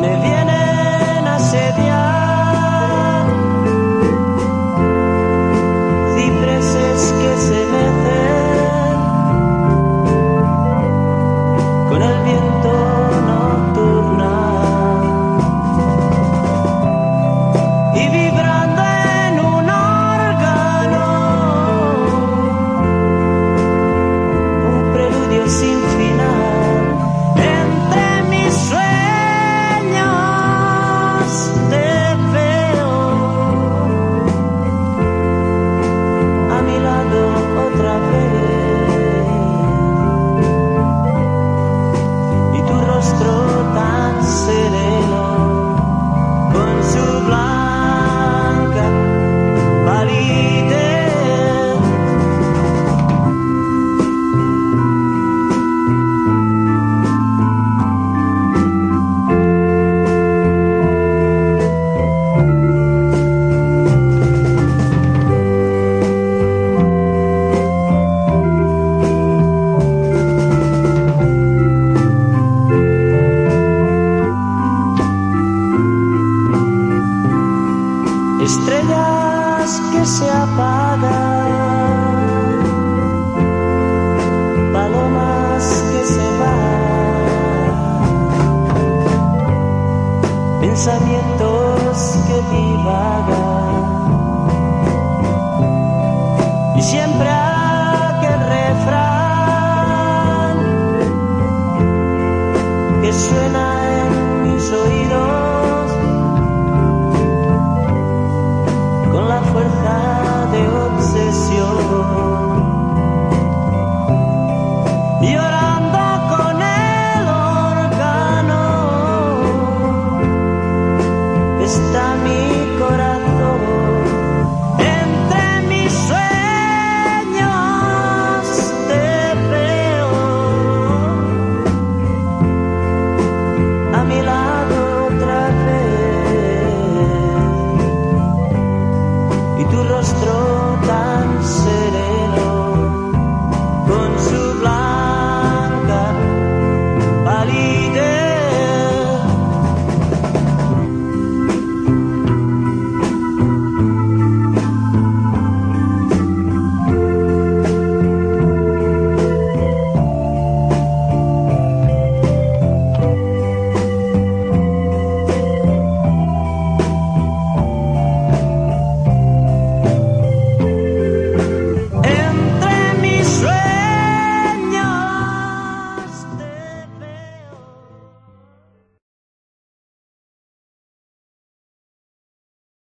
me estrellas que se apagan, palomas que se van, pensamientos que divagan. Y siempre